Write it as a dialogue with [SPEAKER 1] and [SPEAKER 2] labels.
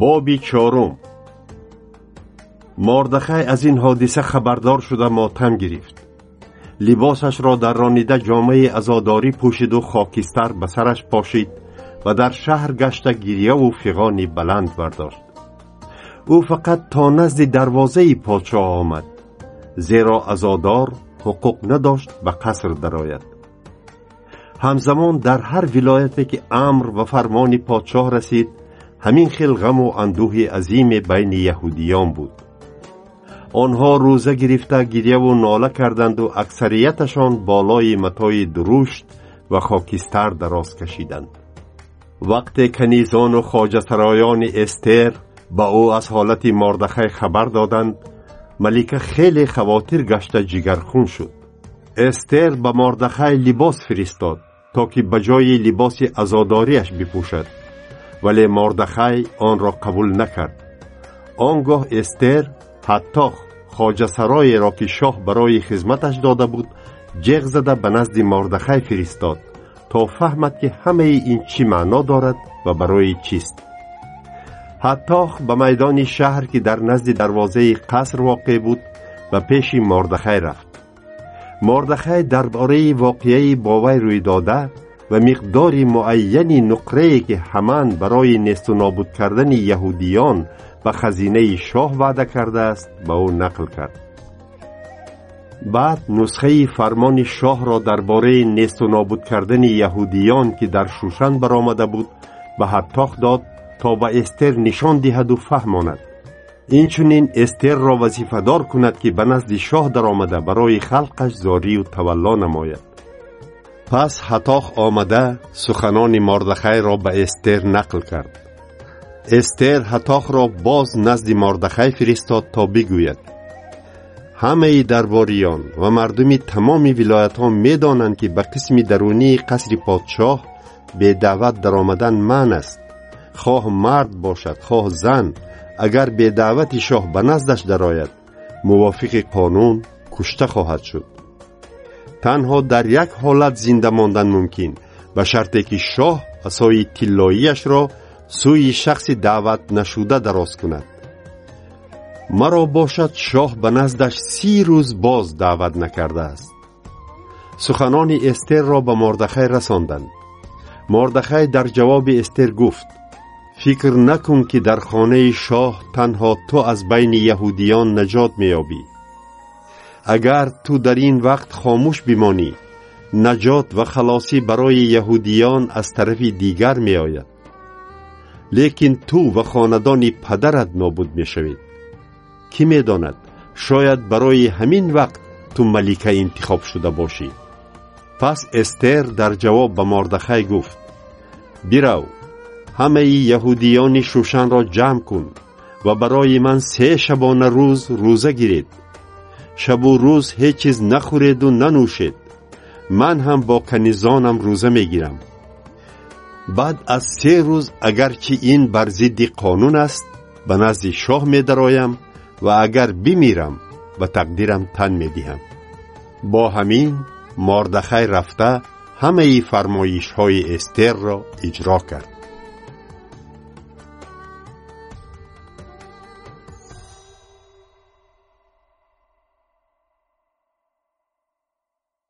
[SPEAKER 1] боби чорум мордахай аз ин ҳодиса хабардор шуда мотам гирифт либосашро дарронида ҷомаи азодорӣ пӯшиду хокистар ба сараш пошид ва дар шаҳр гашта гирьяву фиғони баланд бардошт ӯ фақат то назди дарвозаи подшоҳ омад зеро азодор ҳуқуқ надошт ба қаср дарояд ҳамзамон дар ҳар вилояте ки амр ва фармони подшоҳ расид ҳамин хел ғаму андӯҳи азиме байни яҳудиён буд. Онҳо рӯза гирифта гирьяву нола карданду аксарияташон болои матои дурушт ва хокистар дароз кашиданд. Вақте канизону хоҷасароёни эстер ба ӯ аз ҳолати мордахай хабар доданд малика хеле хавотир гашта ҷигархун шуд. Эстер ба мордахай либос фиристод то ки ба ҷои либоси азодориаш бипӯшад вале мордахай онро қабул накард. Он гоҳ эстер ҳатто хоҷасароеро ки шоҳ барои хизматаш дода буд ҷеғ зада ба назди мордахай фиристод то фаҳмад ки ҳамаи ин чӣ маъно дорад ва барои чист. ҳаттох ба майдони шаҳр ки дар назди дарвозаи қаср воқеъ буд ба пеши мордахай рафт. мордахай дар бораи воқеаи бо вай рӯйдода ва миқдори муайяни нуқрае ки ҳаман барои несту нобуд кардани яҳудиён ба хазинаи шоҳ ваъда кардааст ба ӯ нақл кард. Баъд нусхаи фармони шоҳро дар бораи несту нобуд кардани яҳудиён ки дар шушан баромада буд ба ҳаттох дод то ба эстер нишон диҳаду фаҳмонад. Инчунин эстерро вазифадор кунад ки ба назди шоҳ даромада барои халқаш зорию тавалло намояд пас ҳатох омада суханони мордахайро ба эстер нақл кард. Эстер ҳатохро боз назди мордахай фиристод то бигӯяд. Ҳамаи дарбориён ва мардуми тамоми вилоятҳо медонанд ки ба қисми дарунии қасри подшоҳ бедаъват даромадан манъ аст. Хоҳ мард бошад хоҳ зан. Агар бедаъвати шоҳ ба наздаш дарояд мувофиқи қонун кушта хоҳад шуд танҳо дар як ҳолат зинда мондан мумкин. Ба шарте ки шоҳ асои тиллоиашро сӯи шахси даъватнашуда дароз кунад. Маро бошад шоҳ ба наздаш си рӯз боз даъват накардааст суханони эстерро ба мордахай расонданд мордахай дар ҷавоби эстер гуфт фикр накун ки дар хонаи шоҳ танҳо ту аз байни яҳудиён наҷот меёбӣ агар ту дар ин вақт хомӯш бимонӣ наҷот ва халосӣ барои яҳудиён аз тарафи дигар меояд. Лекин ту ва хонадони падарат нобуд мешавед. Кӣ медонад? Шояд барои ҳамин вақт ту малика интихоб шуда бошӣ пас эстер дар ҷавоб ба мордахай гуфт. Бирав ҳамаи яҳудиёни шушанро ҷамъ кун ва барои ман се шабона рӯз рӯза гиред шабу рӯз ҳеҷ чиз нахӯреду нанӯшед. Ман ҳам бо канизонам рӯза мегирам. Баъд аз се рӯз агарчи ин бар зидди қонун аст ба назди шоҳ медароям ва агар бимирам ба тақдирам тан медиҳам. Бо ҳамин мордахай рафта ҳамаи фармоишҳои эстерро иҷро кард